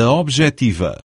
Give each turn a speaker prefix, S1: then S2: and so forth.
S1: a objetiva.